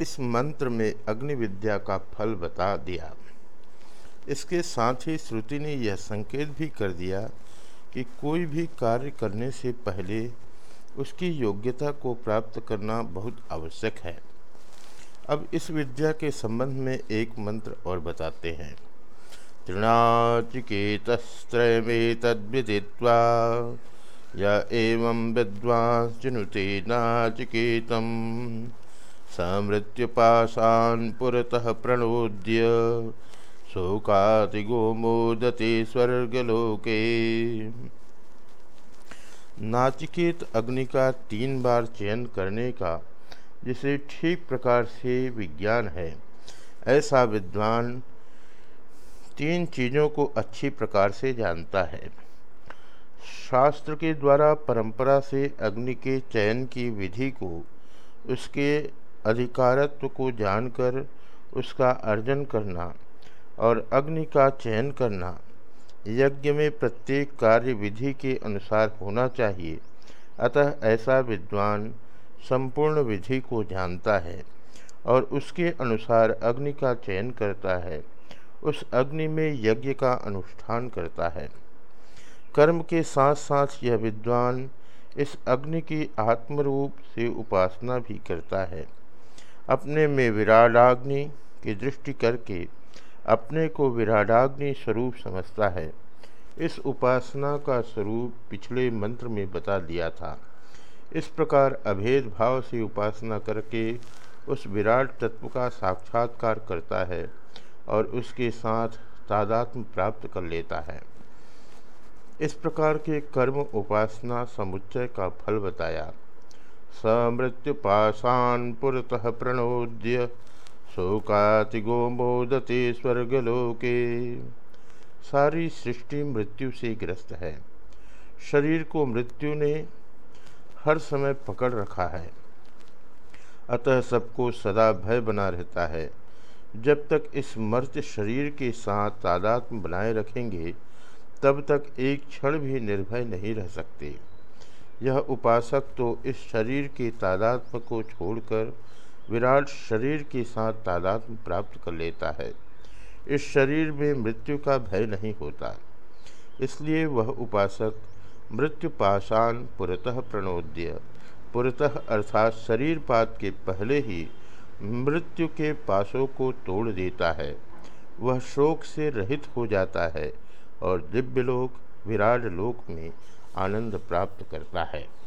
इस मंत्र में अग्नि विद्या का फल बता दिया। इसके साथ ही श्रुति ने यह संकेत भी कर दिया कि कोई भी कार्य करने से पहले उसकी योग्यता को प्राप्त करना बहुत आवश्यक है। अब इस विद्या के संबंध में एक मंत्र और बताते हैं। तृणाचिकेतस्त्रयमेतद्विदित्वा, य एवं विद्वांश्चिनुते नाचिकेतम्। समृत्युपाशान् पुरतः प्रणोद्य शोकातिगो मोदते स्वर्गलोके। नाचिकेत अग्नि का तीन बार चयन करने का जिसे ठीक प्रकार से विज्ञान है, ऐसा विद्वान तीन चीज़ों को अच्छी प्रकार से जानता है। शास्त्र के द्वारा परंपरा से अग्नि के चयन की विधि को उसके अधिकारत्व को जानकर उसका अर्जन करना और अग्नि का चयन करना, यज्ञ में प्रत्येक कार्य विधि के अनुसार होना चाहिए। अतः ऐसा विद्वान संपूर्ण विधि को जानता है और उसके अनुसार अग्नि का चयन करता है। उस अग्नि में यज्ञ का अनुष्ठान करता है। कर्म के साथ साथ यह विद्वान इस अग्नि की आत्मरूप से उपासना भी करता है। अपने में विराडाग्नि की दृष्टि करके अपने को विराडाग्नि स्वरूप समझता है। इस उपासना का स्वरूप पिछले मंत्र में बता दिया था। इस प्रकार अभेद भाव से उपासना करके उस विराट तत्व का साक्षात्कार करता है और उसके साथ तादात्म प्राप्त कर लेता है। इस प्रकार के कर्म उपासना समुच्चय का फल बताया। समृत्युपाशान पुरतः प्रणोद्य शोकातिगो मोदते स्वर्गलोके। सारी सृष्टि मृत्यु से ग्रस्त है। शरीर को मृत्यु ने हर समय पकड़ रखा है। अतः सबको सदा भय बना रहता है। जब तक इस मर्त शरीर के साथ तादात्म बनाए रखेंगे, तब तक एक क्षण भी निर्भय नहीं रह सकते। यह उपासक तो इस शरीर के तादात्म को छोड़कर विराट शरीर के साथ तादात्म प्राप्त कर लेता है। इस शरीर में मृत्यु का भय नहीं होता। इसलिए वह उपासक मृत्यु पाषाण पुरतः प्रणोद्य। पुरतः अर्थात शरीरपात के पहले ही मृत्यु के पासों को तोड़ देता है। वह शोक से रहित हो जाता है और दिव्यलोक विराट लोक में आनंद प्राप्त करता है।